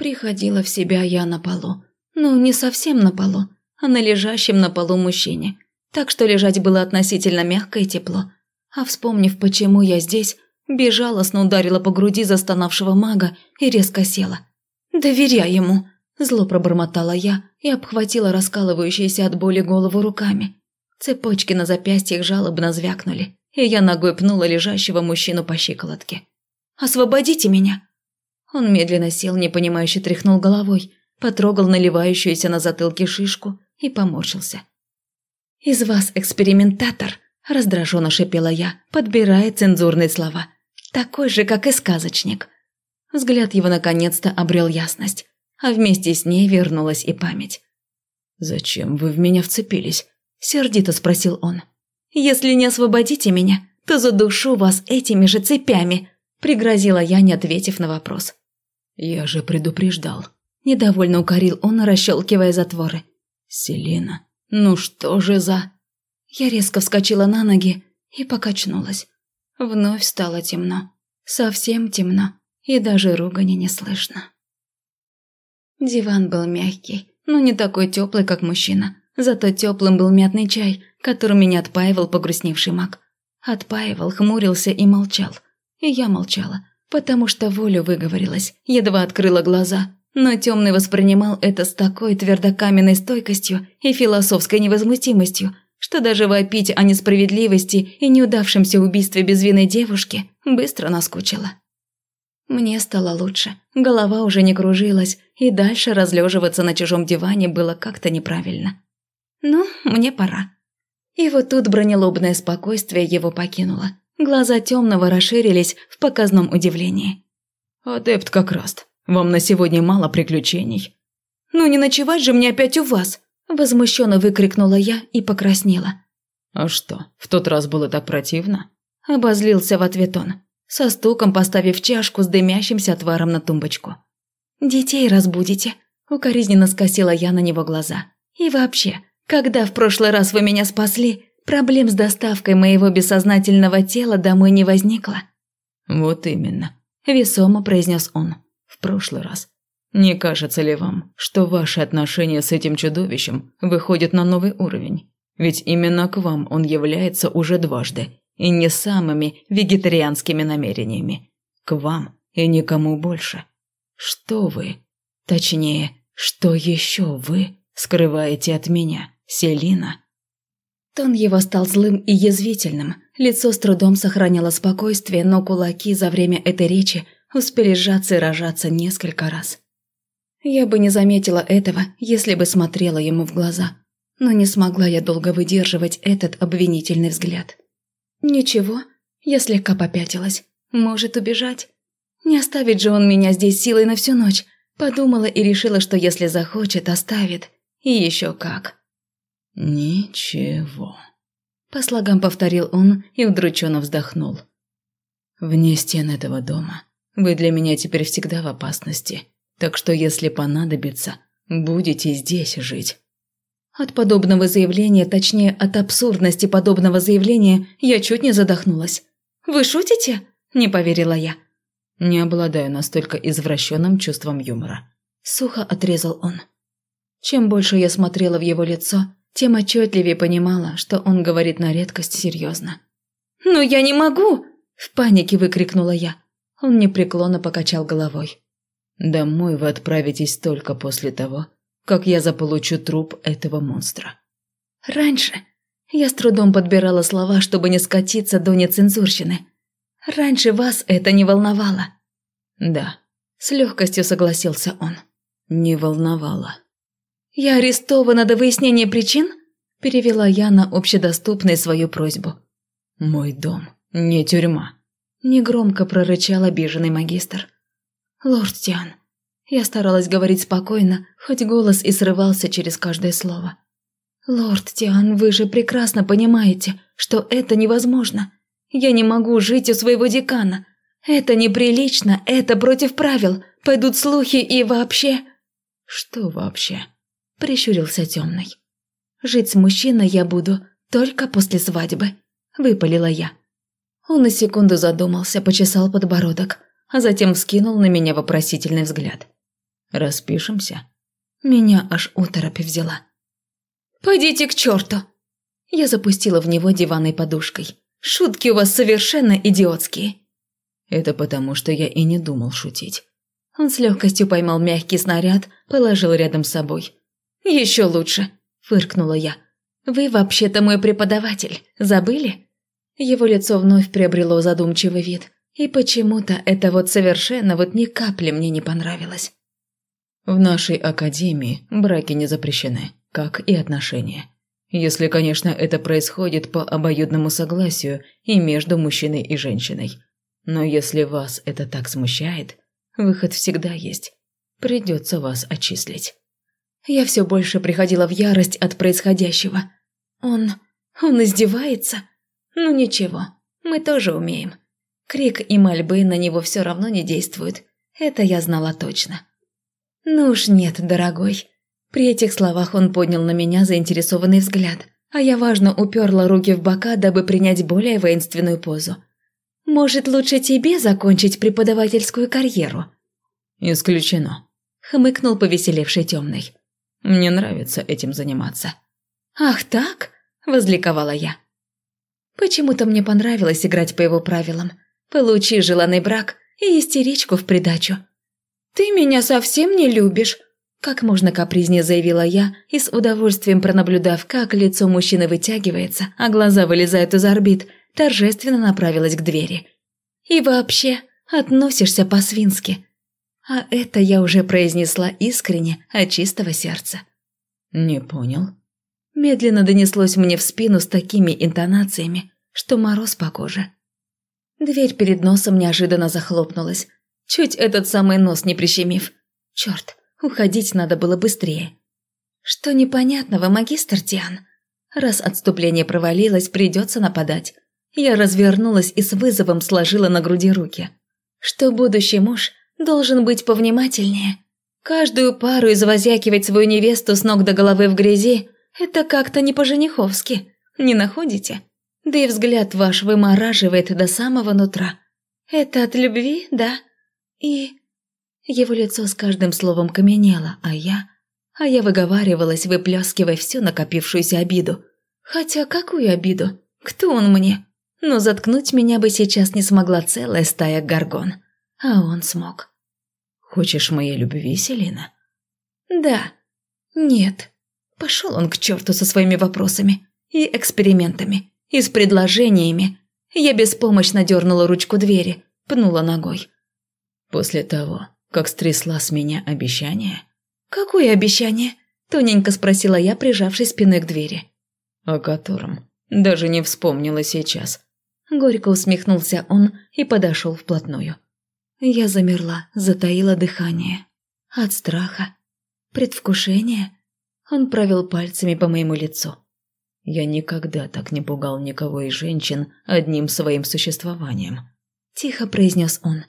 Приходила в себя я на полу. Ну, не совсем на полу, а на лежащем на полу мужчине. Так что лежать было относительно мягко и тепло. А вспомнив, почему я здесь, безжалостно ударила по груди застонавшего мага и резко села. «Доверяй ему!» Зло пробормотала я и обхватила раскалывающуюся от боли голову руками. Цепочки на запястьях жалобно звякнули, и я ногой пнула лежащего мужчину по щиколотке. «Освободите меня!» Он медленно сел, непонимающе тряхнул головой, потрогал наливающуюся на затылке шишку и поморщился. «Из вас экспериментатор!» – раздраженно шипела я, подбирая цензурные слова. «Такой же, как и сказочник!» Взгляд его наконец-то обрел ясность а вместе с ней вернулась и память. «Зачем вы в меня вцепились?» – сердито спросил он. «Если не освободите меня, то задушу вас этими же цепями», – пригрозила я, не ответив на вопрос. «Я же предупреждал», – недовольно укорил он, расщелкивая затворы. «Селина, ну что же за...» Я резко вскочила на ноги и покачнулась. Вновь стало темно. Совсем темно, и даже ругани не слышно. Диван был мягкий, но не такой теплый, как мужчина. Зато теплым был мятный чай, которым меня отпаивал погрустневший маг. Отпаивал, хмурился и молчал. И я молчала, потому что волю выговорилась, едва открыла глаза. Но темный воспринимал это с такой твердокаменной стойкостью и философской невозмутимостью, что даже вопить о несправедливости и неудавшемся убийстве безвинной девушки быстро наскучило. Мне стало лучше, голова уже не кружилась, и дальше разлеживаться на чужом диване было как-то неправильно. Ну, мне пора. И вот тут бронелобное спокойствие его покинуло. Глаза темного расширились в показном удивлении. «Адепт как раз. Вам на сегодня мало приключений». «Ну не ночевать же мне опять у вас!» Возмущенно выкрикнула я и покраснела. «А что, в тот раз было так противно?» Обозлился в ответ он со стуком поставив чашку с дымящимся отваром на тумбочку. «Детей разбудите», – укоризненно скосила я на него глаза. «И вообще, когда в прошлый раз вы меня спасли, проблем с доставкой моего бессознательного тела домой не возникло?» «Вот именно», – весомо произнес он. «В прошлый раз. Не кажется ли вам, что ваши отношения с этим чудовищем выходят на новый уровень? Ведь именно к вам он является уже дважды, и не самыми вегетарианскими намерениями. К вам и никому больше. Что вы, точнее, что еще вы скрываете от меня, Селина?» Тон его стал злым и язвительным. Лицо с трудом сохраняло спокойствие, но кулаки за время этой речи успели сжаться и рожаться несколько раз. Я бы не заметила этого, если бы смотрела ему в глаза. Но не смогла я долго выдерживать этот обвинительный взгляд. «Ничего, я слегка попятилась. Может убежать? Не оставит же он меня здесь силой на всю ночь. Подумала и решила, что если захочет, оставит. И еще как». «Ничего», – по слогам повторил он и удрученно вздохнул. «Вне стен этого дома вы для меня теперь всегда в опасности, так что если понадобится, будете здесь жить». От подобного заявления, точнее, от абсурдности подобного заявления, я чуть не задохнулась. «Вы шутите?» – не поверила я. «Не обладаю настолько извращенным чувством юмора», – сухо отрезал он. Чем больше я смотрела в его лицо, тем отчетливее понимала, что он говорит на редкость серьезно. «Но я не могу!» – в панике выкрикнула я. Он непреклонно покачал головой. «Домой вы отправитесь только после того, как я заполучу труп этого монстра. Раньше я с трудом подбирала слова, чтобы не скатиться до нецензурщины. Раньше вас это не волновало. Да, с легкостью согласился он. Не волновало. Я арестована до выяснения причин? Перевела я на общедоступной свою просьбу. Мой дом, не тюрьма. Негромко прорычал обиженный магистр. Лорд Тиан, я старалась говорить спокойно, хоть голос и срывался через каждое слово. «Лорд Тиан, вы же прекрасно понимаете, что это невозможно. Я не могу жить у своего декана. Это неприлично, это против правил. Пойдут слухи и вообще...» «Что вообще?» – прищурился темный. «Жить с мужчиной я буду только после свадьбы», – выпалила я. Он на секунду задумался, почесал подбородок, а затем вскинул на меня вопросительный взгляд. Распишемся?» Меня аж оторопь взяла. «Пойдите к черту!» Я запустила в него диванной подушкой. «Шутки у вас совершенно идиотские!» «Это потому, что я и не думал шутить». Он с легкостью поймал мягкий снаряд, положил рядом с собой. «Еще лучше!» – фыркнула я. «Вы вообще-то мой преподаватель, забыли?» Его лицо вновь приобрело задумчивый вид, и почему-то это вот совершенно вот ни капли мне не понравилось. В нашей академии браки не запрещены, как и отношения. Если, конечно, это происходит по обоюдному согласию и между мужчиной и женщиной. Но если вас это так смущает, выход всегда есть. Придется вас отчислить. Я все больше приходила в ярость от происходящего. Он... он издевается? Ну ничего, мы тоже умеем. Крик и мольбы на него все равно не действуют. Это я знала точно. «Ну уж нет, дорогой». При этих словах он поднял на меня заинтересованный взгляд, а я важно уперла руки в бока, дабы принять более воинственную позу. «Может, лучше тебе закончить преподавательскую карьеру?» «Исключено», — хмыкнул повеселевший темный. «Мне нравится этим заниматься». «Ах так?» – возликовала я. Почему-то мне понравилось играть по его правилам. Получи желанный брак и истеричку в придачу. «Ты меня совсем не любишь», – как можно капризнее заявила я и с удовольствием пронаблюдав, как лицо мужчины вытягивается, а глаза вылезают из орбит, торжественно направилась к двери. «И вообще, относишься по-свински». А это я уже произнесла искренне, от чистого сердца. «Не понял». Медленно донеслось мне в спину с такими интонациями, что мороз по коже. Дверь перед носом неожиданно захлопнулась, Чуть этот самый нос не прищемив. Черт, уходить надо было быстрее. Что непонятного, магистр Тиан? Раз отступление провалилось, придется нападать. Я развернулась и с вызовом сложила на груди руки. Что будущий муж должен быть повнимательнее. Каждую пару извозякивать свою невесту с ног до головы в грязи – это как-то не по-жениховски, не находите? Да и взгляд ваш вымораживает до самого нутра. Это от любви, да? И... Его лицо с каждым словом каменело, а я... А я выговаривалась, выплескивая всю накопившуюся обиду. Хотя какую обиду? Кто он мне? Но заткнуть меня бы сейчас не смогла целая стая горгон. А он смог. «Хочешь моей любви, Селина?» «Да». «Нет». Пошел он к черту со своими вопросами и экспериментами, и с предложениями. Я беспомощно дернула ручку двери, пнула ногой. После того, как стрясла с меня обещание? Какое обещание? Тоненько спросила я, прижавшись спиной к двери. О котором даже не вспомнила сейчас. Горько усмехнулся он и подошел вплотную. Я замерла, затаила дыхание. От страха. Предвкушения. Он провел пальцами по моему лицу. Я никогда так не пугал никого из женщин одним своим существованием. Тихо произнес он.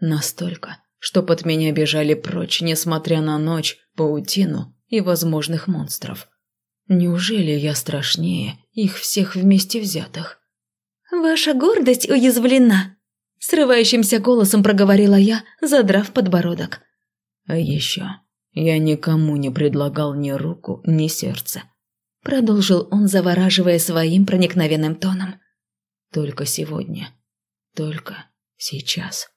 Настолько, что под меня бежали прочь, несмотря на ночь, паутину и возможных монстров. Неужели я страшнее их всех вместе взятых? «Ваша гордость уязвлена», – срывающимся голосом проговорила я, задрав подбородок. «А еще я никому не предлагал ни руку, ни сердце», – продолжил он, завораживая своим проникновенным тоном. «Только сегодня, только сейчас».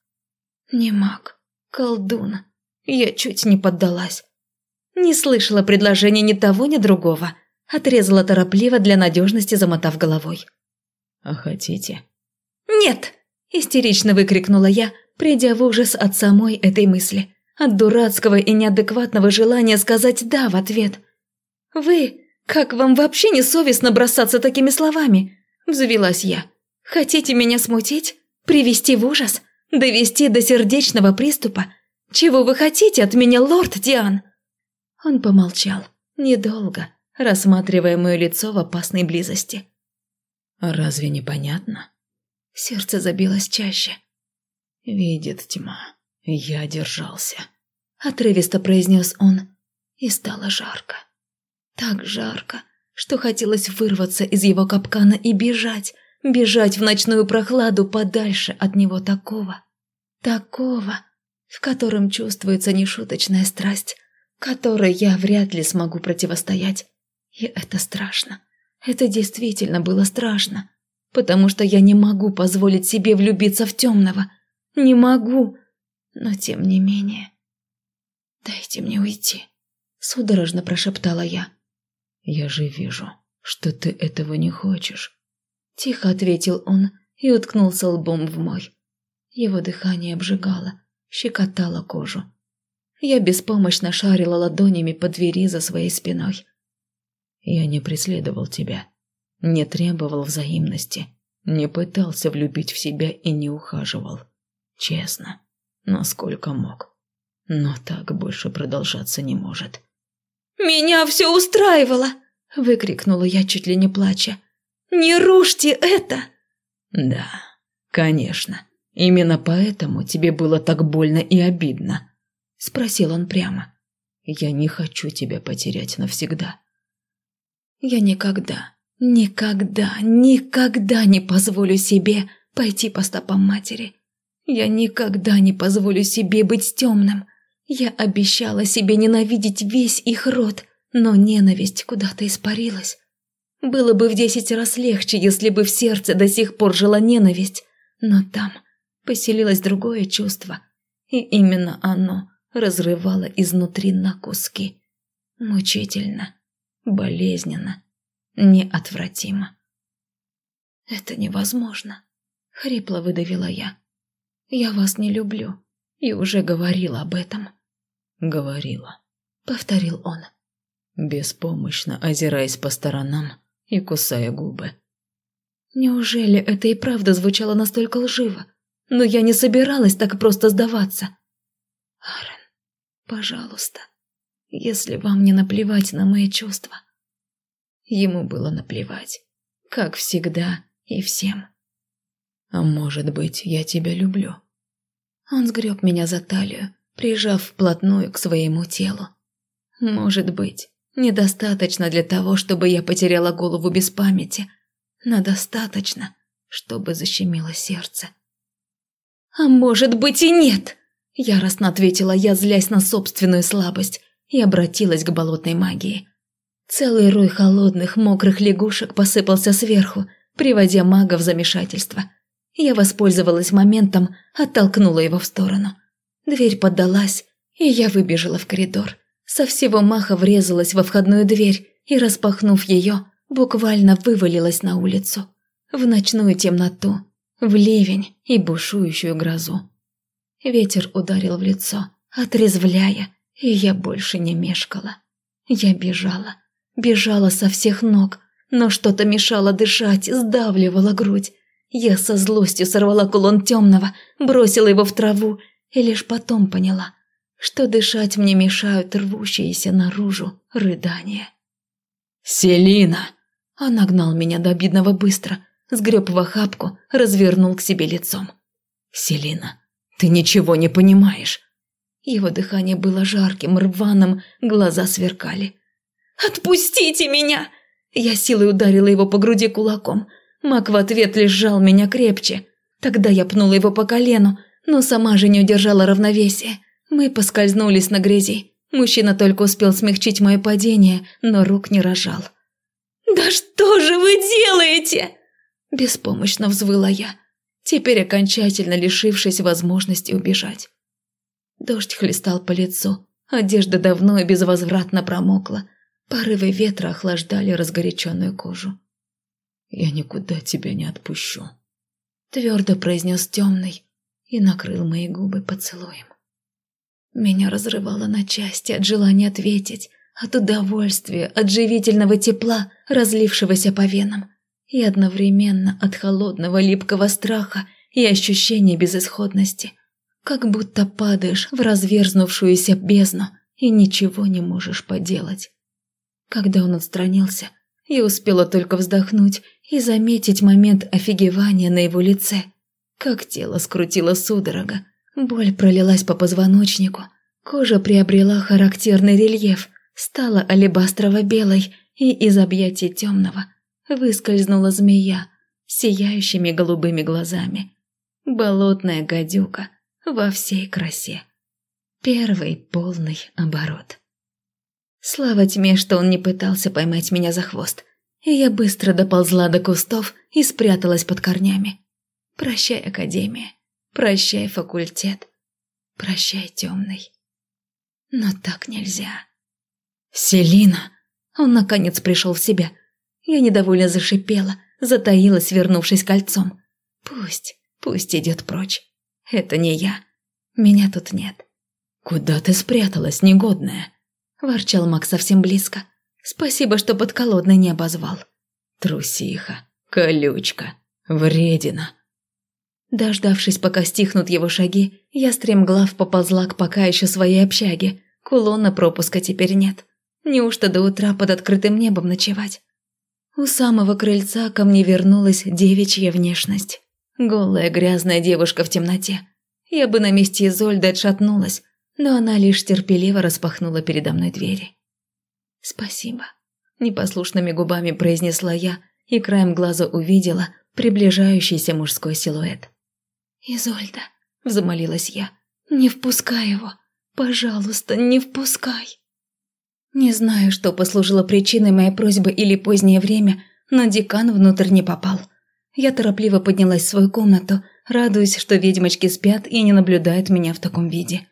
Не маг, колдун. Я чуть не поддалась. Не слышала предложения ни того, ни другого. Отрезала торопливо для надежности, замотав головой. «А хотите?» «Нет!» – истерично выкрикнула я, придя в ужас от самой этой мысли. От дурацкого и неадекватного желания сказать «да» в ответ. «Вы, как вам вообще не совестно бросаться такими словами?» – взвелась я. «Хотите меня смутить? Привести в ужас?» Довести до сердечного приступа? Чего вы хотите от меня, лорд Диан?» Он помолчал, недолго, рассматривая мое лицо в опасной близости. «Разве не понятно?» Сердце забилось чаще. «Видит тьма, я держался», – отрывисто произнес он, и стало жарко. Так жарко, что хотелось вырваться из его капкана и бежать, бежать в ночную прохладу подальше от него такого, такого. в котором чувствуется нешуточная страсть, которой я вряд ли смогу противостоять. И это страшно. Это действительно было страшно, потому что я не могу позволить себе влюбиться в темного. Не могу. Но тем не менее... «Дайте мне уйти», — судорожно прошептала я. «Я же вижу, что ты этого не хочешь», — тихо ответил он и уткнулся лбом в мой. Его дыхание обжигало, щекотало кожу. Я беспомощно шарила ладонями по двери за своей спиной. Я не преследовал тебя, не требовал взаимности, не пытался влюбить в себя и не ухаживал. Честно, насколько мог. Но так больше продолжаться не может. «Меня все устраивало!» – выкрикнула я, чуть ли не плача. «Не рушьте это!» «Да, конечно. Именно поэтому тебе было так больно и обидно?» – спросил он прямо. «Я не хочу тебя потерять навсегда. Я никогда, никогда, никогда не позволю себе пойти по стопам матери. Я никогда не позволю себе быть темным. Я обещала себе ненавидеть весь их род, но ненависть куда-то испарилась. Было бы в десять раз легче, если бы в сердце до сих пор жила ненависть, но там поселилось другое чувство, и именно оно разрывало изнутри на куски. Мучительно болезненно, неотвратимо. «Это невозможно», — хрипло выдавила я. «Я вас не люблю и уже говорила об этом». «Говорила», — повторил он. Беспомощно озираясь по сторонам и кусая губы. Неужели это и правда звучало настолько лживо? Но я не собиралась так просто сдаваться. Арен, пожалуйста, если вам не наплевать на мои чувства. Ему было наплевать, как всегда и всем. А может быть, я тебя люблю? Он сгреб меня за талию, прижав вплотную к своему телу. Может быть, недостаточно для того, чтобы я потеряла голову без памяти, но достаточно, чтобы защемило сердце. «А может быть и нет!» – яростно ответила я, злясь на собственную слабость – и обратилась к болотной магии. Целый рой холодных, мокрых лягушек посыпался сверху, приводя мага в замешательство. Я воспользовалась моментом, оттолкнула его в сторону. Дверь поддалась, и я выбежала в коридор. Со всего маха врезалась во входную дверь и, распахнув ее, буквально вывалилась на улицу. В ночную темноту, в ливень и бушующую грозу. Ветер ударил в лицо, отрезвляя, и я больше не мешкала. Я бежала, бежала со всех ног, но что-то мешало дышать, сдавливало грудь. Я со злостью сорвала кулон темного, бросила его в траву и лишь потом поняла, что дышать мне мешают рвущиеся наружу рыдания. «Селина!» Он нагнал меня до обидного быстро, сгреб в охапку, развернул к себе лицом. «Селина, ты ничего не понимаешь. Его дыхание было жарким, рваным, глаза сверкали. «Отпустите меня!» Я силой ударила его по груди кулаком. Мак в ответ лишь сжал меня крепче. Тогда я пнула его по колену, но сама же не удержала равновесия. Мы поскользнулись на грязи. Мужчина только успел смягчить мое падение, но рук не рожал. «Да что же вы делаете?» Беспомощно взвыла я, теперь окончательно лишившись возможности убежать. Дождь хлестал по лицу, одежда давно и безвозвратно промокла. Порывы ветра охлаждали разгоряченную кожу. «Я никуда тебя не отпущу», — твердо произнес темный и накрыл мои губы поцелуем. Меня разрывало на части от желания ответить, от удовольствия, от живительного тепла, разлившегося по венам, и одновременно от холодного липкого страха и ощущения безысходности — как будто падаешь в разверзнувшуюся бездну и ничего не можешь поделать. Когда он отстранился, я успела только вздохнуть и заметить момент офигевания на его лице. Как тело скрутило судорога, боль пролилась по позвоночнику, кожа приобрела характерный рельеф, стала алебастрово-белой, и из объятий темного выскользнула змея сияющими голубыми глазами. Болотная гадюка – во всей красе. Первый полный оборот. Слава тьме, что он не пытался поймать меня за хвост, и я быстро доползла до кустов и спряталась под корнями. Прощай, Академия, прощай, факультет, прощай, темный. Но так нельзя. Селина! Он наконец пришел в себя. Я недовольно зашипела, затаилась, вернувшись кольцом. Пусть, пусть идет прочь. Это не я. Меня тут нет. «Куда ты спряталась, негодная?» Ворчал Макс совсем близко. Спасибо, что подколодный не обозвал. Трусиха, колючка, вредина. Дождавшись, пока стихнут его шаги, я стремглав поползла к пока еще своей общаге. Кулона пропуска теперь нет. Неужто до утра под открытым небом ночевать? У самого крыльца ко мне вернулась девичья внешность. Голая грязная девушка в темноте. Я бы на месте Изольды отшатнулась, но она лишь терпеливо распахнула передо мной двери. «Спасибо», – непослушными губами произнесла я и краем глаза увидела приближающийся мужской силуэт. «Изольда», – взмолилась я, – «не впускай его, пожалуйста, не впускай». Не знаю, что послужило причиной моей просьбы или позднее время, но декан внутрь не попал. Я торопливо поднялась в свою комнату, радуясь, что ведьмочки спят и не наблюдают меня в таком виде.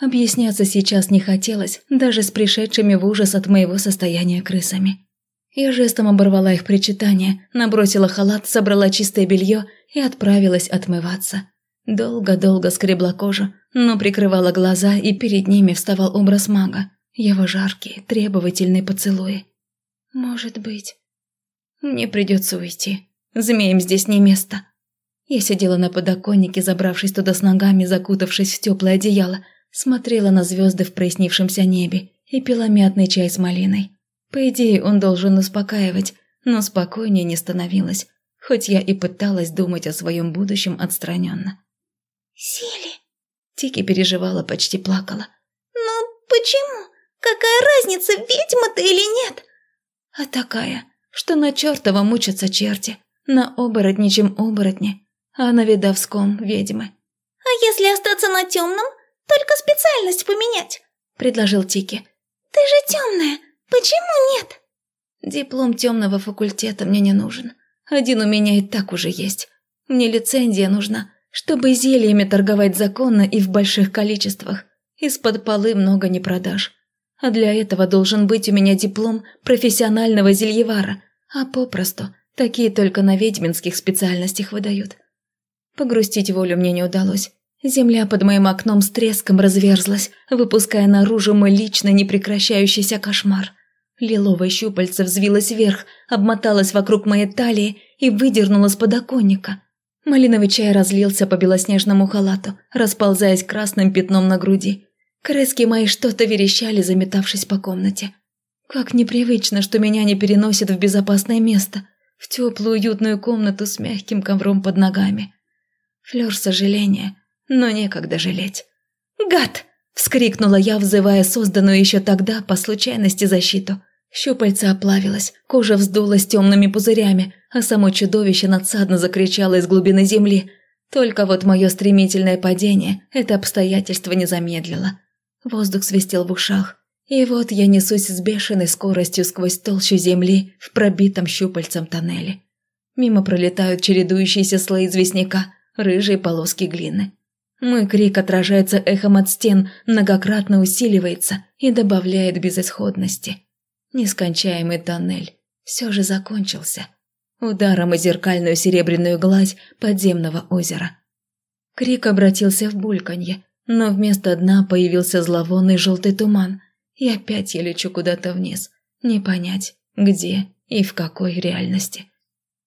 Объясняться сейчас не хотелось, даже с пришедшими в ужас от моего состояния крысами. Я жестом оборвала их причитание, набросила халат, собрала чистое белье и отправилась отмываться. Долго-долго скребла кожу, но прикрывала глаза, и перед ними вставал образ мага. Его жаркие, требовательные поцелуи. Может быть, мне придется уйти. Змеям здесь не место. Я сидела на подоконнике, забравшись туда с ногами, закутавшись в теплое одеяло, смотрела на звезды в прояснившемся небе и пила мятный чай с малиной. По идее, он должен успокаивать, но спокойнее не становилось, хоть я и пыталась думать о своем будущем отстраненно. «Сели?» Тики переживала, почти плакала. «Ну, почему? Какая разница, ведьма ты или нет?» «А такая, что на чертова мучатся черти, на оборотничьем оборотне, а на видовском ведьмы». «А если остаться на темном?» Только специальность поменять», – предложил Тики. «Ты же темная, почему нет?» «Диплом темного факультета мне не нужен. Один у меня и так уже есть. Мне лицензия нужна, чтобы зельями торговать законно и в больших количествах. Из-под полы много не продашь. А для этого должен быть у меня диплом профессионального зельевара, а попросту такие только на ведьминских специальностях выдают. Погрустить волю мне не удалось. Земля под моим окном с треском разверзлась, выпуская наружу мой лично непрекращающийся кошмар. Лиловое щупальце взвилось вверх, обмоталось вокруг моей талии и выдернуло с подоконника. Малиновый чай разлился по белоснежному халату, расползаясь красным пятном на груди. Крыски мои что-то верещали, заметавшись по комнате. Как непривычно, что меня не переносят в безопасное место, в теплую уютную комнату с мягким ковром под ногами. Флёр сожаления – но некогда жалеть. «Гад!» – вскрикнула я, взывая созданную еще тогда по случайности защиту. Щупальце оплавилось, кожа вздулась темными пузырями, а само чудовище надсадно закричало из глубины земли. Только вот мое стремительное падение это обстоятельство не замедлило. Воздух свистел в ушах, и вот я несусь с бешеной скоростью сквозь толщу земли в пробитом щупальцем тоннеле. Мимо пролетают чередующиеся слои известняка, рыжие полоски глины. Мой крик отражается эхом от стен, многократно усиливается и добавляет безысходности. Нескончаемый тоннель все же закончился. Ударом о зеркальную серебряную гладь подземного озера. Крик обратился в бульканье, но вместо дна появился зловонный желтый туман, и опять я лечу куда-то вниз, не понять, где и в какой реальности.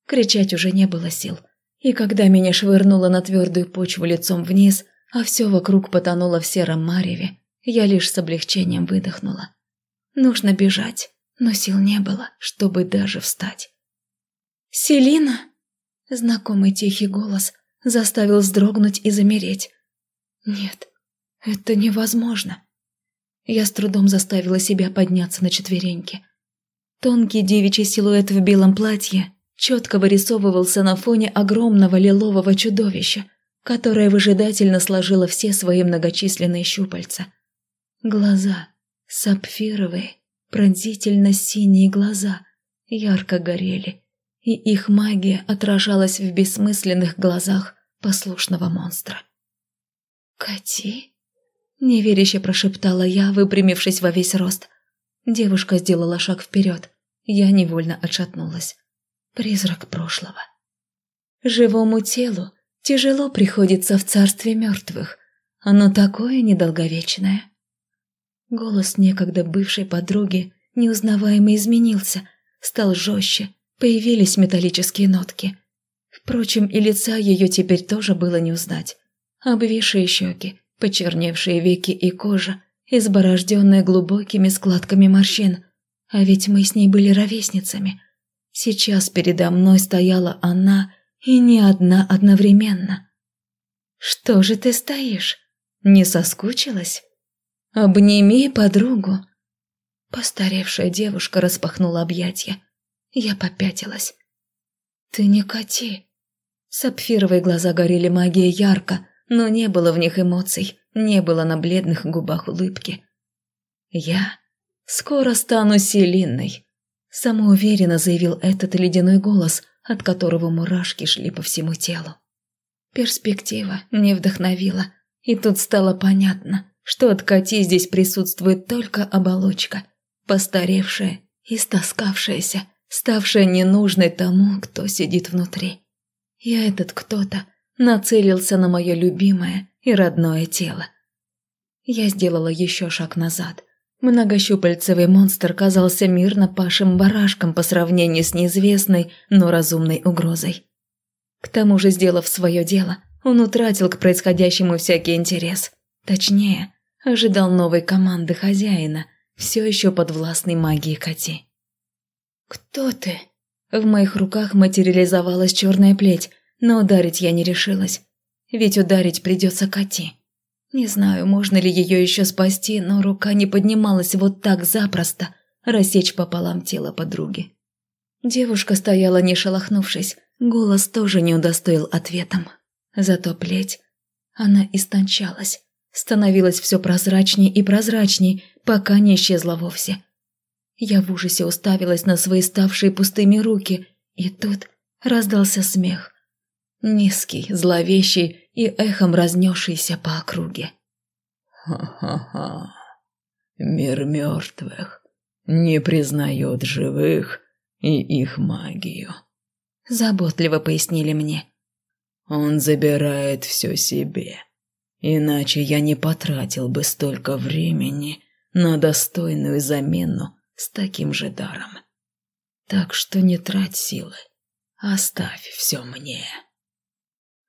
Кричать уже не было сил – и когда меня швырнуло на твердую почву лицом вниз, а все вокруг потонуло в сером мареве, я лишь с облегчением выдохнула. Нужно бежать, но сил не было, чтобы даже встать. «Селина!» Знакомый тихий голос заставил вздрогнуть и замереть. «Нет, это невозможно!» Я с трудом заставила себя подняться на четвереньки. Тонкий девичий силуэт в белом платье четко вырисовывался на фоне огромного лилового чудовища, которое выжидательно сложило все свои многочисленные щупальца. Глаза, сапфировые, пронзительно синие глаза, ярко горели, и их магия отражалась в бессмысленных глазах послушного монстра. «Кати?» – неверяще прошептала я, выпрямившись во весь рост. Девушка сделала шаг вперед. Я невольно отшатнулась. Призрак прошлого. Живому телу тяжело приходится в царстве мертвых. Оно такое недолговечное. Голос некогда бывшей подруги неузнаваемо изменился, стал жестче, появились металлические нотки. Впрочем, и лица ее теперь тоже было не узнать. Обвисшие щеки, почерневшие веки и кожа, изборожденная глубокими складками морщин. А ведь мы с ней были ровесницами. Сейчас передо мной стояла она, и не одна одновременно. «Что же ты стоишь? Не соскучилась? Обними подругу». Постаревшая девушка распахнула объятия. Я попятилась. «Ты не коти». Сапфировые глаза горели магией ярко, но не было в них эмоций, не было на бледных губах улыбки. «Я скоро стану Селинной», – самоуверенно заявил этот ледяной голос, от которого мурашки шли по всему телу. Перспектива не вдохновила, и тут стало понятно, что от Кати здесь присутствует только оболочка, постаревшая, истоскавшаяся, ставшая ненужной тому, кто сидит внутри. И этот кто-то нацелился на мое любимое и родное тело. Я сделала еще шаг назад. Многощупальцевый монстр казался мирно пашим барашком по сравнению с неизвестной, но разумной угрозой. К тому же, сделав свое дело, он утратил к происходящему всякий интерес. Точнее, ожидал новой команды хозяина, все еще подвластной магии коти. «Кто ты?» В моих руках материализовалась черная плеть, но ударить я не решилась. Ведь ударить придется коти. Не знаю, можно ли ее еще спасти, но рука не поднималась вот так запросто, рассечь пополам тело подруги. Девушка стояла не шелохнувшись, голос тоже не удостоил ответом. Зато плеть, она истончалась, становилась все прозрачней и прозрачней, пока не исчезла вовсе. Я в ужасе уставилась на свои ставшие пустыми руки, и тут раздался смех. Низкий, зловещий и эхом разнесшийся по округе. «Ха-ха-ха, мир мертвых не признает живых и их магию», – заботливо пояснили мне. «Он забирает все себе, иначе я не потратил бы столько времени на достойную замену с таким же даром. Так что не трать силы, оставь все мне.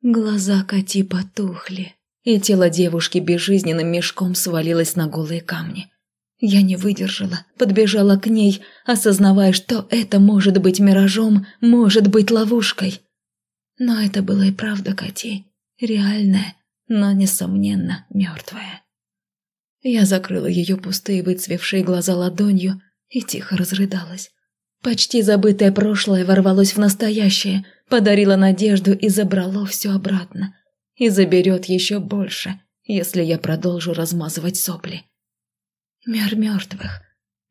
Глаза Кати потухли, и тело девушки безжизненным мешком свалилось на голые камни. Я не выдержала, подбежала к ней, осознавая, что это может быть миражом, может быть ловушкой. Но это было и правда Кати, реальная, но, несомненно, мертвая. Я закрыла ее пустые выцвевшие глаза ладонью и тихо разрыдалась. Почти забытое прошлое ворвалось в настоящее, подарило надежду и забрало все обратно. И заберет еще больше, если я продолжу размазывать сопли. Мир мертвых.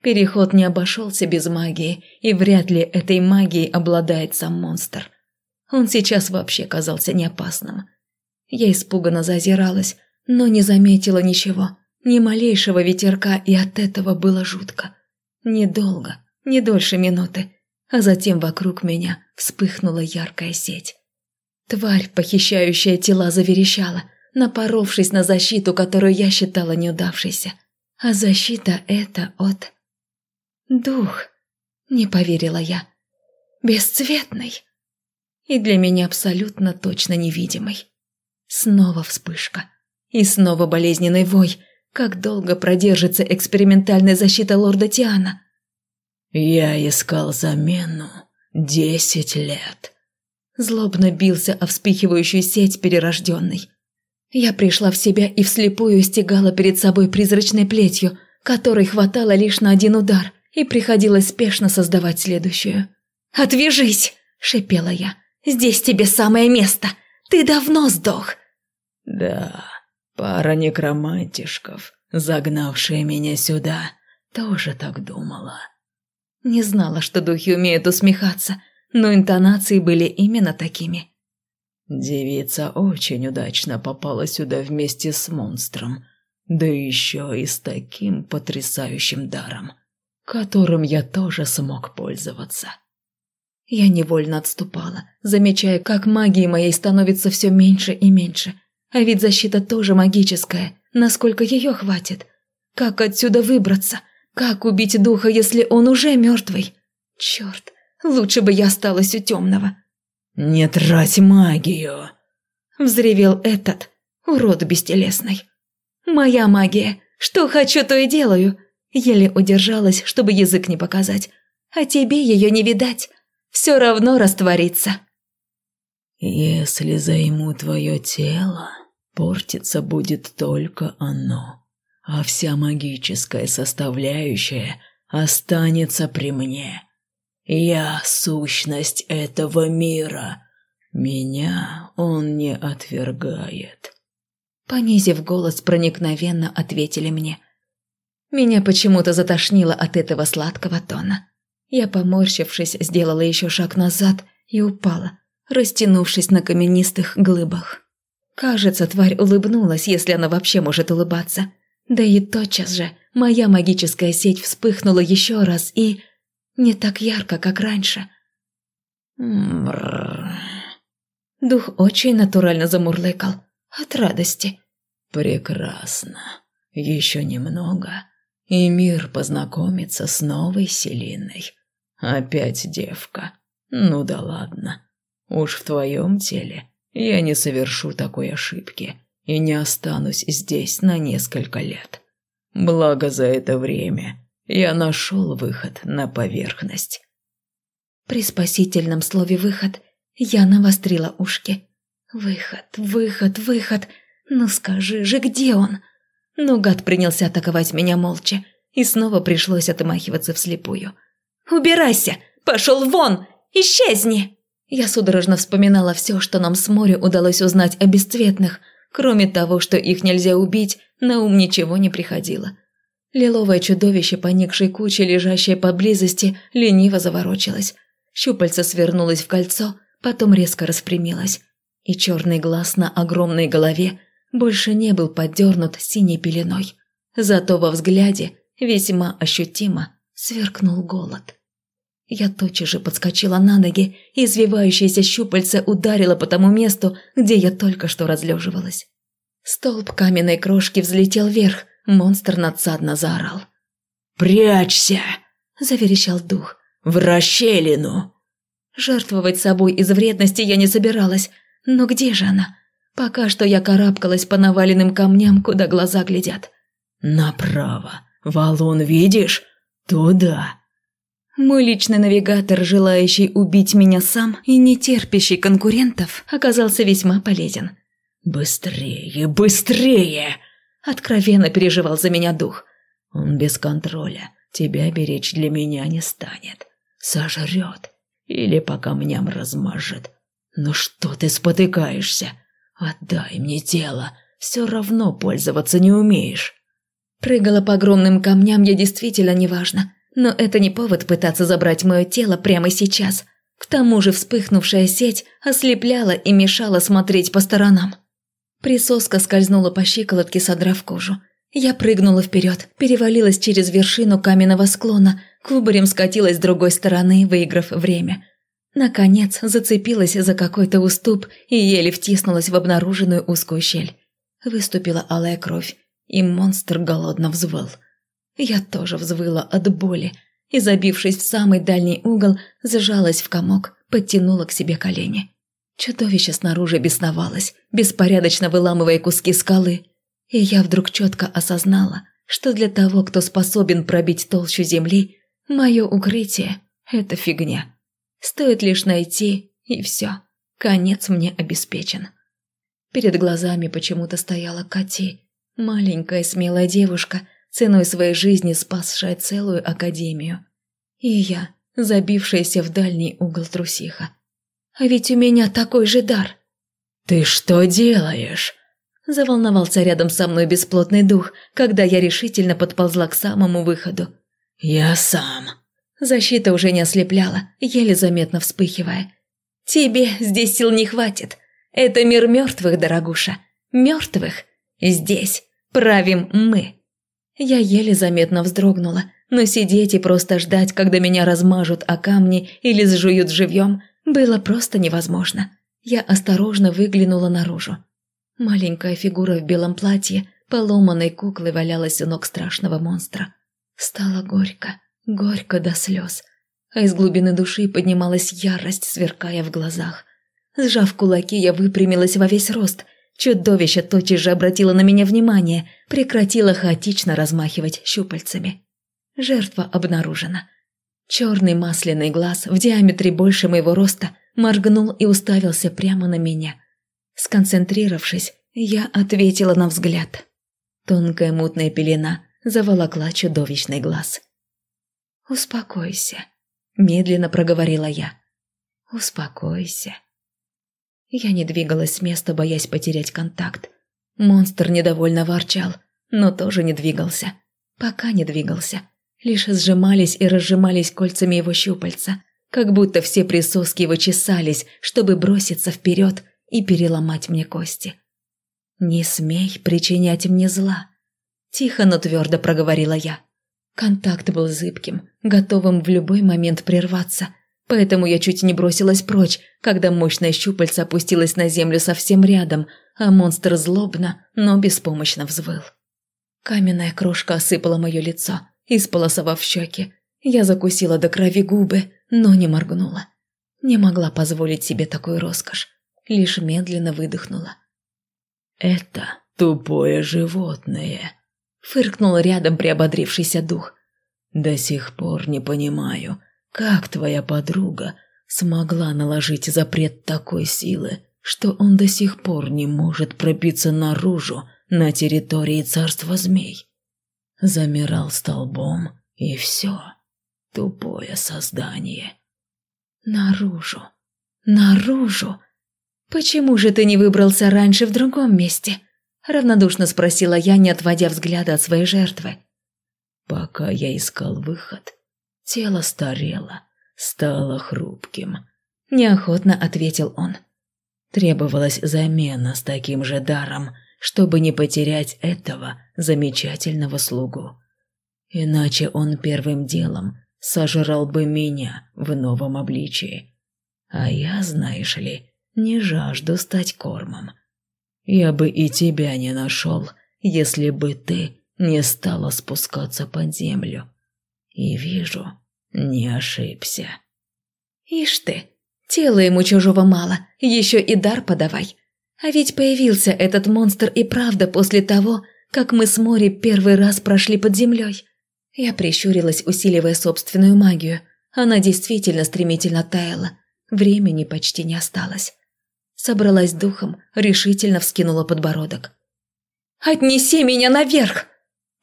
Переход не обошелся без магии, и вряд ли этой магией обладает сам монстр. Он сейчас вообще казался неопасным. Я испуганно зазиралась, но не заметила ничего, ни малейшего ветерка, и от этого было жутко. Недолго, не дольше минуты, а затем вокруг меня вспыхнула яркая сеть. Тварь, похищающая тела, заверещала, напоровшись на защиту, которую я считала неудавшейся. А защита эта от... Дух, не поверила я. Бесцветный. И для меня абсолютно точно невидимый. Снова вспышка. И снова болезненный вой – как долго продержится экспериментальная защита лорда Тиана? Я искал замену десять лет. Злобно бился о вспихивающую сеть перерожденной. Я пришла в себя и вслепую стегала перед собой призрачной плетью, которой хватало лишь на один удар, и приходилось спешно создавать следующую. «Отвяжись!» – шепела я. «Здесь тебе самое место! Ты давно сдох!» «Да, Пара некромантишков загнавшая меня сюда, тоже так думала. Не знала, что духи умеют усмехаться, но интонации были именно такими. Девица очень удачно попала сюда вместе с монстром, да еще и с таким потрясающим даром, которым я тоже смог пользоваться. Я невольно отступала, замечая, как магии моей становится все меньше и меньше. А ведь защита тоже магическая, насколько ее хватит. Как отсюда выбраться? Как убить духа, если он уже мертвый? Черт, лучше бы я осталась у темного. «Не трать магию!» Взревел этот, урод бестелесный. «Моя магия! Что хочу, то и делаю!» Еле удержалась, чтобы язык не показать. «А тебе ее не видать!» все равно растворится. Если займу твое тело, портиться будет только оно, а вся магическая составляющая останется при мне. Я сущность этого мира. Меня он не отвергает. Понизив голос, проникновенно ответили мне. Меня почему-то затошнило от этого сладкого тона. Я, поморщившись, сделала еще шаг назад и упала, растянувшись на каменистых глыбах. Кажется, тварь улыбнулась, если она вообще может улыбаться. Да и тотчас же моя магическая сеть вспыхнула еще раз и... не так ярко, как раньше. Дух очень натурально замурлыкал. От радости. «Прекрасно. Еще немного, и мир познакомится с новой Селиной. Опять девка. Ну да ладно. Уж в твоем теле я не совершу такой ошибки и не останусь здесь на несколько лет. Благо за это время я нашел выход на поверхность. При спасительном слове «выход» я навострила ушки. «Выход, выход, выход! Ну скажи же, где он?» Но гад принялся атаковать меня молча, и снова пришлось отмахиваться вслепую – Убирайся! Пошел вон! Исчезни!» Я судорожно вспоминала все, что нам с моря удалось узнать о бесцветных. Кроме того, что их нельзя убить, на ум ничего не приходило. Лиловое чудовище, поникшей кучей, лежащее поблизости, лениво заворочилось. Щупальце свернулось в кольцо, потом резко распрямилось. И черный глаз на огромной голове больше не был подернут синей пеленой. Зато во взгляде весьма ощутимо сверкнул голод. Я тотчас же подскочила на ноги, и извивающееся щупальце ударило по тому месту, где я только что разлеживалась. Столб каменной крошки взлетел вверх, монстр надсадно заорал. «Прячься!» – заверещал дух. «В расщелину!» Жертвовать собой из вредности я не собиралась, но где же она? Пока что я карабкалась по наваленным камням, куда глаза глядят. «Направо! Валун видишь? Туда!» Мой личный навигатор, желающий убить меня сам и не терпящий конкурентов, оказался весьма полезен. «Быстрее, быстрее!» Откровенно переживал за меня дух. «Он без контроля. Тебя беречь для меня не станет. Сожрет. Или по камням размажет. Ну что ты спотыкаешься? Отдай мне тело. Все равно пользоваться не умеешь». Прыгала по огромным камням я действительно неважно. Но это не повод пытаться забрать мое тело прямо сейчас. К тому же вспыхнувшая сеть ослепляла и мешала смотреть по сторонам. Присоска скользнула по щиколотке, содрав кожу. Я прыгнула вперед, перевалилась через вершину каменного склона, кубарем скатилась с другой стороны, выиграв время. Наконец зацепилась за какой-то уступ и еле втиснулась в обнаруженную узкую щель. Выступила алая кровь, и монстр голодно взвыл. Я тоже взвыла от боли и, забившись в самый дальний угол, зажалась в комок, подтянула к себе колени. Чудовище снаружи бесновалось, беспорядочно выламывая куски скалы, и я вдруг четко осознала, что для того, кто способен пробить толщу земли, мое укрытие – это фигня. Стоит лишь найти, и все, конец мне обеспечен. Перед глазами почему-то стояла Кати, маленькая смелая девушка – ценой своей жизни спасшая целую академию. И я, забившаяся в дальний угол трусиха. А ведь у меня такой же дар. «Ты что делаешь?» Заволновался рядом со мной бесплотный дух, когда я решительно подползла к самому выходу. «Я сам». Защита уже не ослепляла, еле заметно вспыхивая. «Тебе здесь сил не хватит. Это мир мертвых, дорогуша. Мертвых. Здесь правим мы». Я еле заметно вздрогнула, но сидеть и просто ждать, когда меня размажут о камни или сжуют живьем, было просто невозможно. Я осторожно выглянула наружу. Маленькая фигура в белом платье, поломанной куклой валялась у ног страшного монстра. Стало горько, горько до слез. А из глубины души поднималась ярость, сверкая в глазах. Сжав кулаки, я выпрямилась во весь рост. Чудовище тотчас же обратило на меня внимание, прекратило хаотично размахивать щупальцами. Жертва обнаружена. Черный масляный глаз в диаметре больше моего роста моргнул и уставился прямо на меня. Сконцентрировавшись, я ответила на взгляд. Тонкая мутная пелена заволокла чудовищный глаз. «Успокойся», – медленно проговорила я. «Успокойся». Я не двигалась с места, боясь потерять контакт. Монстр недовольно ворчал, но тоже не двигался. Пока не двигался. Лишь сжимались и разжимались кольцами его щупальца, как будто все присоски его чесались, чтобы броситься вперед и переломать мне кости. «Не смей причинять мне зла», – тихо, но твердо проговорила я. Контакт был зыбким, готовым в любой момент прерваться, поэтому я чуть не бросилась прочь, когда мощная щупальца опустилась на землю совсем рядом, а монстр злобно, но беспомощно взвыл. Каменная крошка осыпала мое лицо – Исполосовав щеки, я закусила до крови губы, но не моргнула. Не могла позволить себе такой роскошь, лишь медленно выдохнула. «Это тупое животное», – фыркнул рядом приободрившийся дух. «До сих пор не понимаю, как твоя подруга смогла наложить запрет такой силы, что он до сих пор не может пробиться наружу на территории царства змей замирал столбом, и все. Тупое создание. Наружу. Наружу. Почему же ты не выбрался раньше в другом месте? Равнодушно спросила я, не отводя взгляда от своей жертвы. Пока я искал выход, тело старело, стало хрупким. Неохотно ответил он. Требовалась замена с таким же даром, чтобы не потерять этого замечательного слугу. Иначе он первым делом сожрал бы меня в новом обличии. А я, знаешь ли, не жажду стать кормом. Я бы и тебя не нашел, если бы ты не стала спускаться под землю. И вижу, не ошибся. Ишь ты, тела ему чужого мало, еще и дар подавай. А ведь появился этот монстр и правда после того, как мы с Мори первый раз прошли под землей. Я прищурилась, усиливая собственную магию. Она действительно стремительно таяла. Времени почти не осталось. Собралась духом, решительно вскинула подбородок. «Отнеси меня наверх!»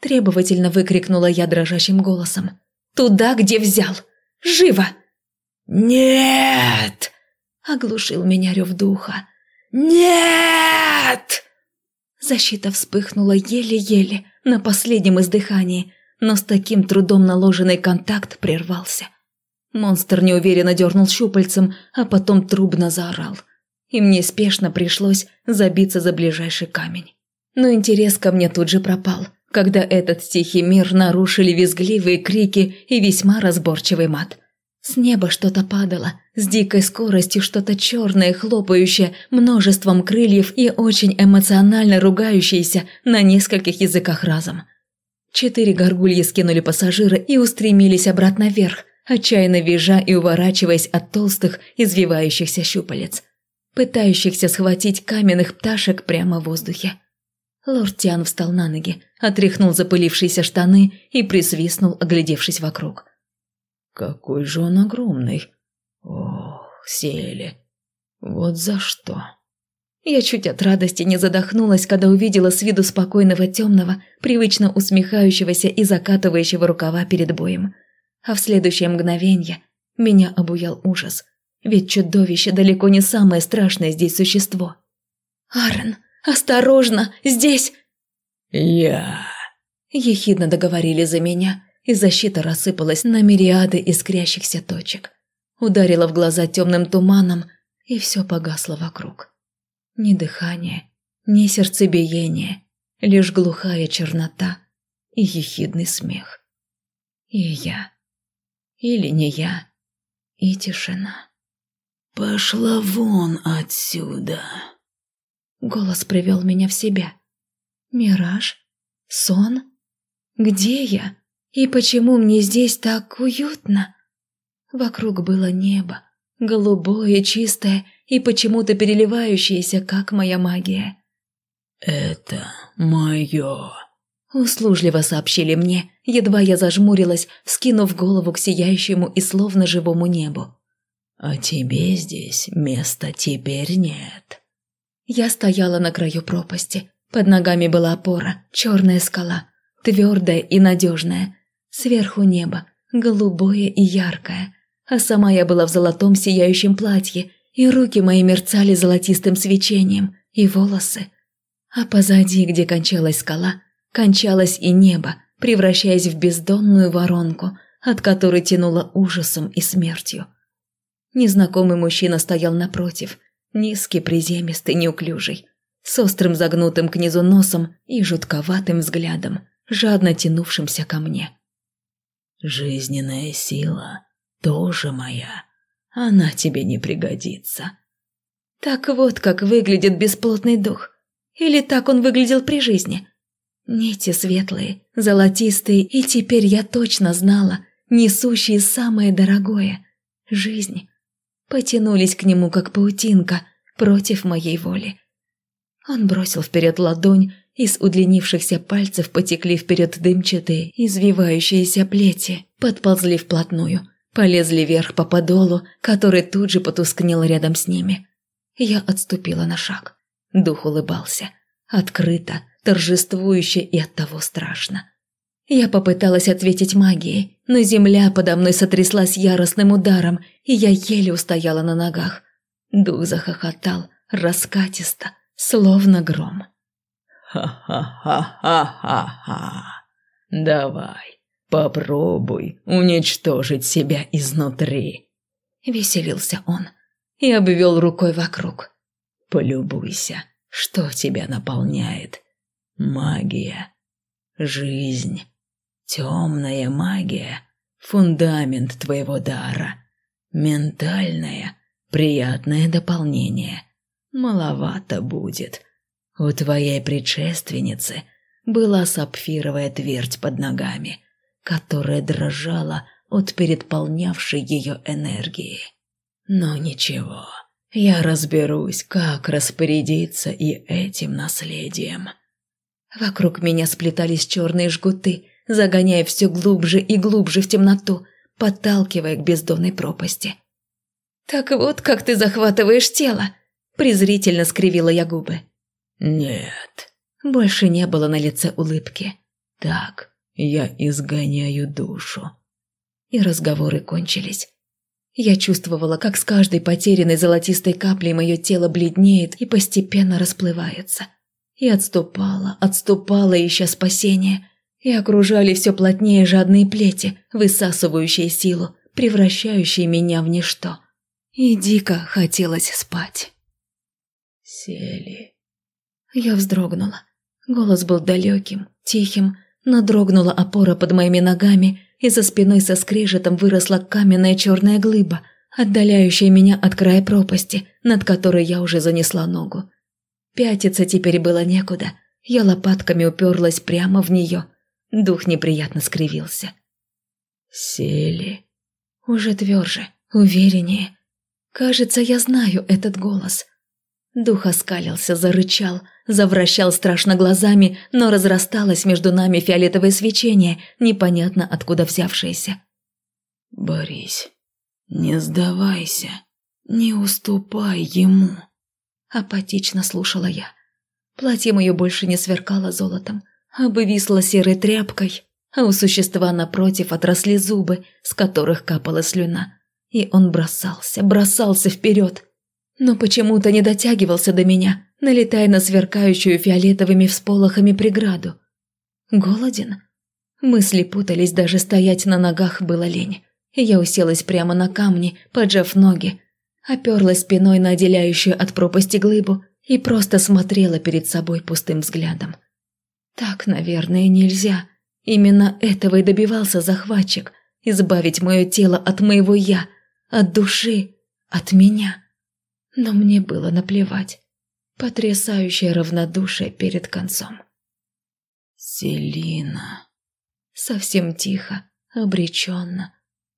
Требовательно выкрикнула я дрожащим голосом. «Туда, где взял! Живо!» «Нет!» Оглушил меня рев духа. «Нет!» Защита вспыхнула еле-еле, на последнем издыхании, но с таким трудом наложенный контакт прервался. Монстр неуверенно дернул щупальцем, а потом трубно заорал. И мне спешно пришлось забиться за ближайший камень. Но интерес ко мне тут же пропал, когда этот тихий мир нарушили визгливые крики и весьма разборчивый мат – с неба что-то падало, с дикой скоростью что-то черное, хлопающее, множеством крыльев и очень эмоционально ругающееся на нескольких языках разом. Четыре горгульи скинули пассажира и устремились обратно вверх, отчаянно визжа и уворачиваясь от толстых, извивающихся щупалец, пытающихся схватить каменных пташек прямо в воздухе. Лорд Тиан встал на ноги, отряхнул запылившиеся штаны и присвистнул, оглядевшись вокруг. Какой же он огромный. Ох, сели. Вот за что. Я чуть от радости не задохнулась, когда увидела с виду спокойного темного, привычно усмехающегося и закатывающего рукава перед боем. А в следующее мгновение меня обуял ужас. Ведь чудовище далеко не самое страшное здесь существо. «Аарон, Осторожно! Здесь!» «Я...» Ехидно договорили за меня, и защита рассыпалась на мириады искрящихся точек. Ударила в глаза темным туманом, и все погасло вокруг. Ни дыхание, ни сердцебиение, лишь глухая чернота и ехидный смех. И я. Или не я. И тишина. «Пошла вон отсюда!» Голос привел меня в себя. «Мираж? Сон? Где я? И почему мне здесь так уютно?» Вокруг было небо, голубое, чистое и почему-то переливающееся, как моя магия. «Это мое», – услужливо сообщили мне, едва я зажмурилась, скинув голову к сияющему и словно живому небу. «А тебе здесь места теперь нет». Я стояла на краю пропасти. Под ногами была опора, черная скала, твердая и надежная. Сверху небо, голубое и яркое. А сама я была в золотом сияющем платье, и руки мои мерцали золотистым свечением, и волосы – а позади, где кончалась скала, кончалось и небо, превращаясь в бездонную воронку, от которой тянуло ужасом и смертью. Незнакомый мужчина стоял напротив, низкий, приземистый, неуклюжий, с острым загнутым к низу носом и жутковатым взглядом, жадно тянувшимся ко мне. «Жизненная сила тоже моя. Она тебе не пригодится». Так вот, как выглядит бесплотный дух – или так он выглядел при жизни? Нити светлые, золотистые, и теперь я точно знала, несущие самое дорогое – жизнь. Потянулись к нему, как паутинка, против моей воли. Он бросил вперед ладонь, из удлинившихся пальцев потекли вперед дымчатые, извивающиеся плети, подползли вплотную, полезли вверх по подолу, который тут же потускнел рядом с ними. Я отступила на шаг. Дух улыбался. Открыто, торжествующе и оттого страшно. Я попыталась ответить магией, но земля подо мной сотряслась яростным ударом, и я еле устояла на ногах. Дух захохотал, раскатисто, словно гром. «Ха-ха-ха-ха-ха! Давай, попробуй уничтожить себя изнутри!» Веселился он и обвел рукой вокруг. Полюбуйся, что тебя наполняет. Магия, жизнь, темная магия, фундамент твоего дара, ментальное, приятное дополнение. Маловато будет. У твоей предшественницы была сапфировая твердь под ногами, которая дрожала от переполнявшей ее энергии. Но ничего. Я разберусь, как распорядиться и этим наследием. Вокруг меня сплетались черные жгуты, загоняя все глубже и глубже в темноту, подталкивая к бездонной пропасти. «Так вот, как ты захватываешь тело!» – презрительно скривила я губы. «Нет». Больше не было на лице улыбки. «Так, я изгоняю душу». И разговоры кончились. Я чувствовала, как с каждой потерянной золотистой каплей мое тело бледнеет и постепенно расплывается. И отступала, отступала, ища спасения. И окружали все плотнее жадные плети, высасывающие силу, превращающие меня в ничто. И дико хотелось спать. Сели. Я вздрогнула. Голос был далеким, тихим, но дрогнула опора под моими ногами, и за спиной со скрежетом выросла каменная черная глыба, отдаляющая меня от края пропасти, над которой я уже занесла ногу. Пятиться теперь было некуда, я лопатками уперлась прямо в нее. Дух неприятно скривился. «Сели?» Уже тверже, увереннее. Кажется, я знаю этот голос. Дух оскалился, зарычал, завращал страшно глазами, но разрасталось между нами фиолетовое свечение, непонятно откуда взявшееся. «Борись, не сдавайся, не уступай ему», – апатично слушала я. Платье мое больше не сверкало золотом, а вывисло серой тряпкой, а у существа напротив отросли зубы, с которых капала слюна. И он бросался, бросался вперед – но почему-то не дотягивался до меня, налетая на сверкающую фиолетовыми всполохами преграду. Голоден? Мысли путались, даже стоять на ногах было лень. Я уселась прямо на камни, поджав ноги, оперлась спиной на отделяющую от пропасти глыбу и просто смотрела перед собой пустым взглядом. Так, наверное, нельзя. Именно этого и добивался захватчик – избавить мое тело от моего «я», от души, от меня. Но мне было наплевать. Потрясающее равнодушие перед концом. «Селина...» Совсем тихо, обреченно,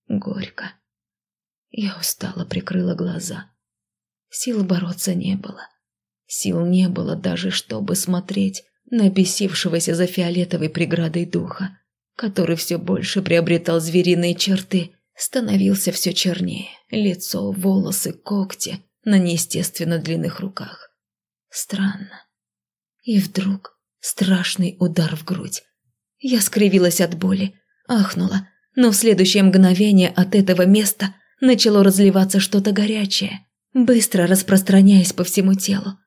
горько. Я устало прикрыла глаза. Сил бороться не было. Сил не было даже, чтобы смотреть на бесившегося за фиолетовой преградой духа, который все больше приобретал звериные черты, становился все чернее, лицо, волосы, когти на неестественно длинных руках. Странно. И вдруг страшный удар в грудь. Я скривилась от боли, ахнула, но в следующее мгновение от этого места начало разливаться что-то горячее, быстро распространяясь по всему телу.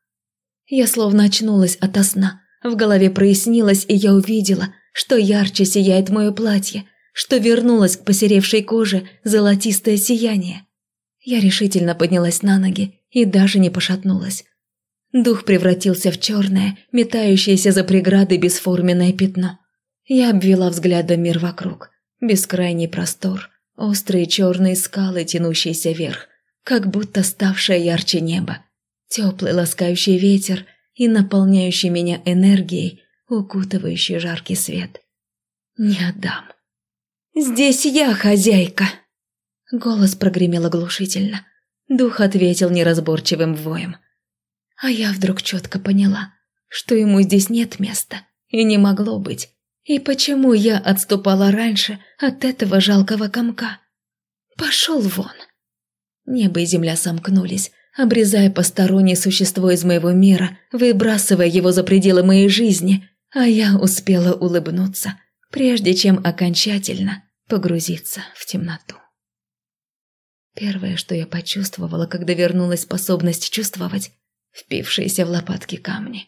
Я словно очнулась ото сна, в голове прояснилось, и я увидела, что ярче сияет мое платье, что вернулось к посеревшей коже золотистое сияние. Я решительно поднялась на ноги и даже не пошатнулась. Дух превратился в черное, метающееся за преградой бесформенное пятно. Я обвела взглядом мир вокруг. Бескрайний простор, острые черные скалы, тянущиеся вверх, как будто ставшее ярче небо. Теплый ласкающий ветер и наполняющий меня энергией, укутывающий жаркий свет. Не отдам. «Здесь я хозяйка!» Голос прогремел оглушительно. Дух ответил неразборчивым воем. А я вдруг четко поняла, что ему здесь нет места и не могло быть. И почему я отступала раньше от этого жалкого комка? Пошел вон. Небо и земля сомкнулись, обрезая постороннее существо из моего мира, выбрасывая его за пределы моей жизни, а я успела улыбнуться, прежде чем окончательно погрузиться в темноту. Первое, что я почувствовала, когда вернулась способность чувствовать, впившиеся в лопатки камни.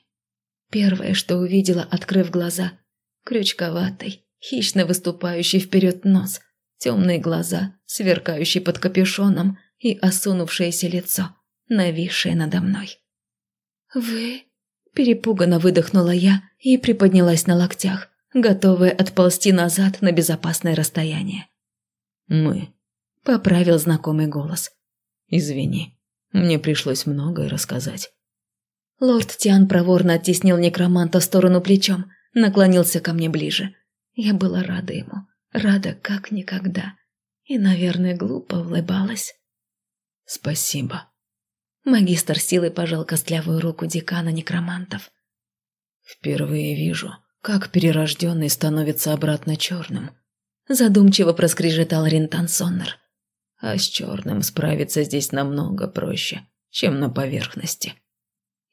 Первое, что увидела, открыв глаза – крючковатый, хищно выступающий вперед нос, темные глаза, сверкающие под капюшоном и осунувшееся лицо, нависшее надо мной. «Вы?» – перепуганно выдохнула я и приподнялась на локтях, готовая отползти назад на безопасное расстояние. «Мы», – поправил знакомый голос. «Извини, мне пришлось многое рассказать». Лорд Тиан проворно оттеснил некроманта в сторону плечом, наклонился ко мне ближе. Я была рада ему, рада как никогда. И, наверное, глупо улыбалась. «Спасибо». Магистр силой пожал костлявую руку декана некромантов. «Впервые вижу, как перерожденный становится обратно черным», задумчиво проскрежетал Рентан Соннер. «А с черным справиться здесь намного проще, чем на поверхности».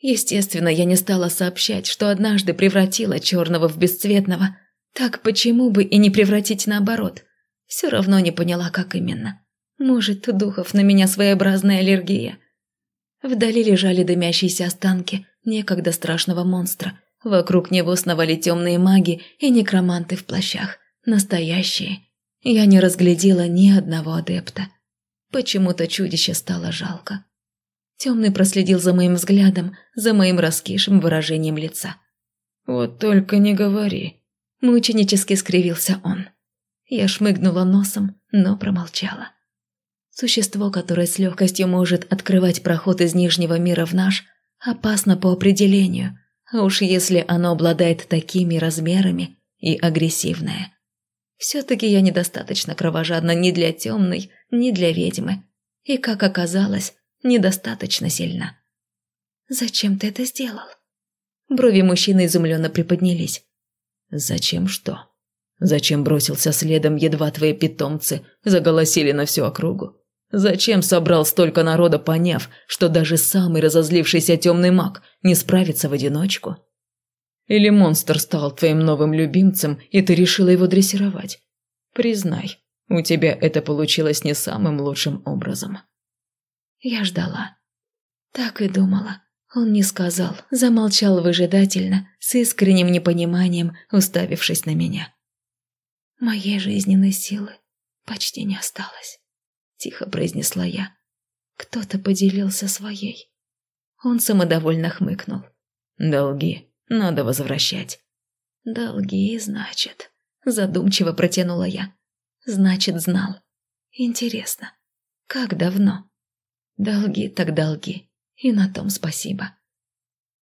Естественно, я не стала сообщать, что однажды превратила черного в бесцветного. Так почему бы и не превратить наоборот? Все равно не поняла, как именно. Может, у духов на меня своеобразная аллергия. Вдали лежали дымящиеся останки некогда страшного монстра. Вокруг него сновали темные маги и некроманты в плащах. Настоящие. Я не разглядела ни одного адепта. Почему-то чудище стало жалко. Темный проследил за моим взглядом, за моим раскисшим выражением лица. «Вот только не говори», – мученически скривился он. Я шмыгнула носом, но промолчала. Существо, которое с легкостью может открывать проход из Нижнего мира в наш, опасно по определению, а уж если оно обладает такими размерами и агрессивное. Все-таки я недостаточно кровожадна ни для темной, ни для ведьмы. И, как оказалось, недостаточно сильно. «Зачем ты это сделал?» Брови мужчины изумленно приподнялись. «Зачем что? Зачем бросился следом, едва твои питомцы заголосили на всю округу? Зачем собрал столько народа, поняв, что даже самый разозлившийся темный маг не справится в одиночку? Или монстр стал твоим новым любимцем, и ты решила его дрессировать? Признай, у тебя это получилось не самым лучшим образом». Я ждала. Так и думала. Он не сказал, замолчал выжидательно, с искренним непониманием, уставившись на меня. Моей жизненной силы почти не осталось, тихо произнесла я. Кто-то поделился своей. Он самодовольно хмыкнул. Долги надо возвращать. Долги, значит, задумчиво протянула я. Значит, знал. Интересно, как давно? Долги так долги, и на том спасибо.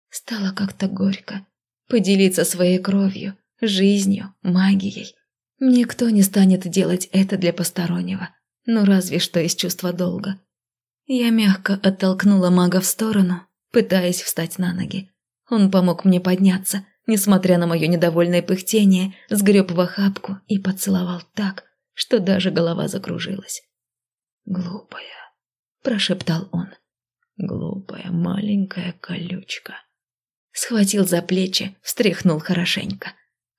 Стало как-то горько поделиться своей кровью, жизнью, магией. Никто не станет делать это для постороннего, ну разве что из чувства долга. Я мягко оттолкнула мага в сторону, пытаясь встать на ноги. Он помог мне подняться, несмотря на мое недовольное пыхтение, сгреб в охапку и поцеловал так, что даже голова закружилась. «Глупая», – прошептал он. «Глупая маленькая колючка». Схватил за плечи, встряхнул хорошенько.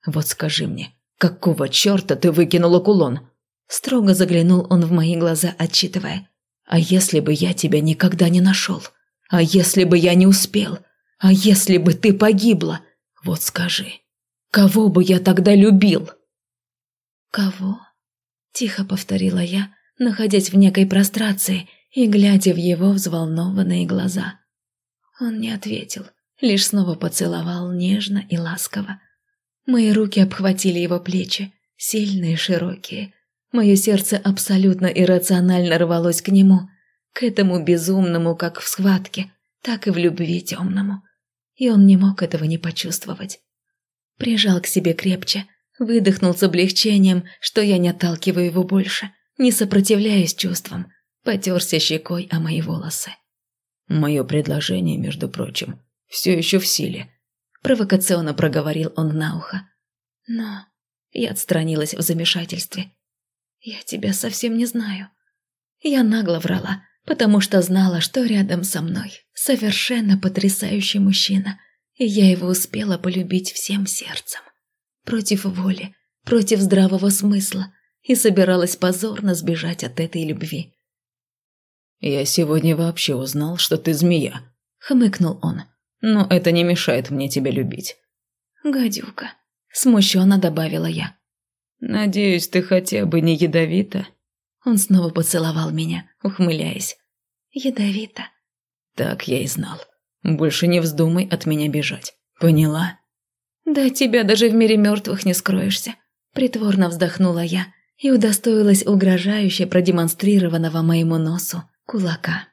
«Вот скажи мне, какого черта ты выкинула кулон?» Строго заглянул он в мои глаза, отчитывая. «А если бы я тебя никогда не нашел? А если бы я не успел? А если бы ты погибла? Вот скажи, кого бы я тогда любил?» «Кого?» – тихо повторила я, находясь в некой прострации и глядя в его взволнованные глаза. Он не ответил, лишь снова поцеловал нежно и ласково. Мои руки обхватили его плечи, сильные, широкие. Мое сердце абсолютно иррационально рвалось к нему, к этому безумному как в схватке, так и в любви темному. И он не мог этого не почувствовать. Прижал к себе крепче, выдохнул с облегчением, что я не отталкиваю его больше, не сопротивляюсь чувствам, потерся щекой о мои волосы. «Мое предложение, между прочим, все еще в силе», – провокационно проговорил он на ухо. «Но...» – я отстранилась в замешательстве. «Я тебя совсем не знаю». Я нагло врала, потому что знала, что рядом со мной совершенно потрясающий мужчина, и я его успела полюбить всем сердцем. Против воли, против здравого смысла, и собиралась позорно сбежать от этой любви. «Я сегодня вообще узнал, что ты змея», — хмыкнул он. «Но это не мешает мне тебя любить». «Гадюка», — смущенно добавила я. «Надеюсь, ты хотя бы не ядовита?» Он снова поцеловал меня, ухмыляясь. «Ядовита». «Так я и знал. Больше не вздумай от меня бежать. Поняла?» «Да тебя даже в мире мертвых не скроешься», — притворно вздохнула я и удостоилась угрожающе продемонстрированного моему носу кулака.